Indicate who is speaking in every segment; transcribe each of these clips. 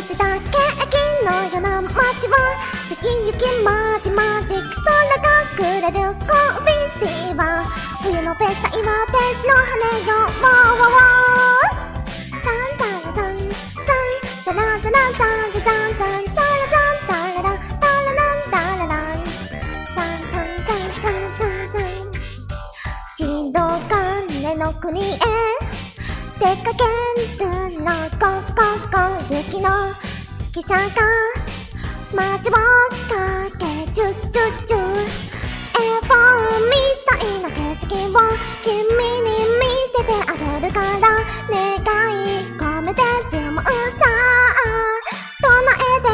Speaker 1: したケーキのような街は先行きマジマジ空がくれるコンフィティーは冬のフェスタ今天使の羽よわーわーわータンタラタンタンタラタラタンタンタンタンタラタンタララタラランタラランタンタンタンタンタンタン白金の国へ出かけるのこここ雪の汽車が街をかけチュッチュッチュ絵本みたいな景色を君に見せてあげるから願い込めて注文さ唱えて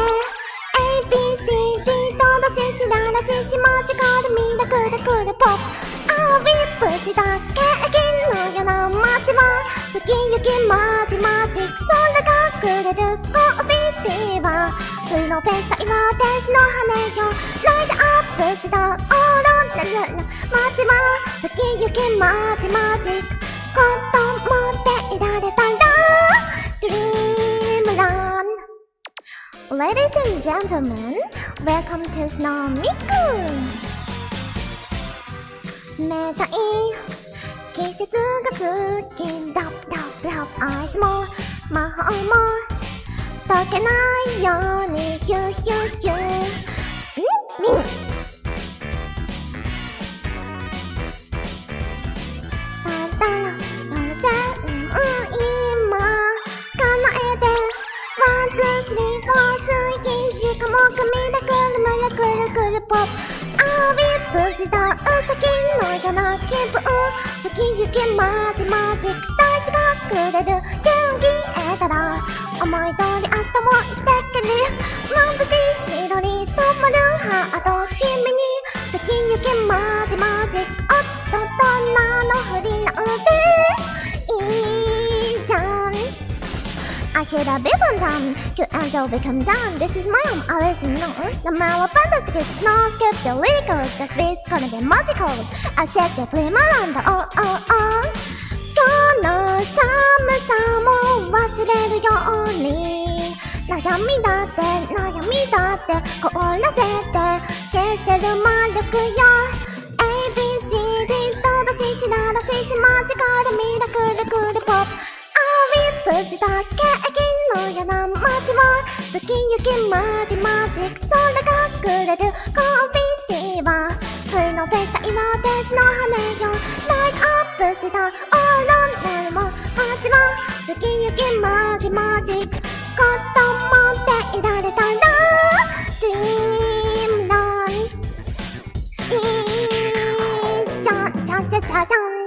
Speaker 1: ABCD とどししららししマジカルミラクルクルポップ先行きマジマジ子供でいられたら Dreamland Ladies and gentlemen, welcome to Snow Miku! 冷たい季節が好き。ラブラブラブアイスも。魔法も。溶けないようにヒューヒューヒュー。ん？みんポップあびぶじだうさきのような気分先行きマジマジ大地がくれる元気得たら。思い通り明日も生きてける眩しい白に染まる。ハート君に。先行きマジ I hear that big one time, you angel become done. This is my own, I let you know. No matter fantastic, is no skip the lyrical, the sweet's gonna get magical. I set you free, my land, oh, oh, oh. この寒さも忘れるように悩みだって悩みだって凍らせて消せる魔力よ ABCD とどししららししマジカルミラクルクルポップあウィップは先行きマジマジク空がくれるコンフィティは冬のフェスタ今天使の羽よライトアップした？オーロラも街は先行きマジマジ子供でいられたらドリームランいいじゃんじゃんじゃんじゃんじゃん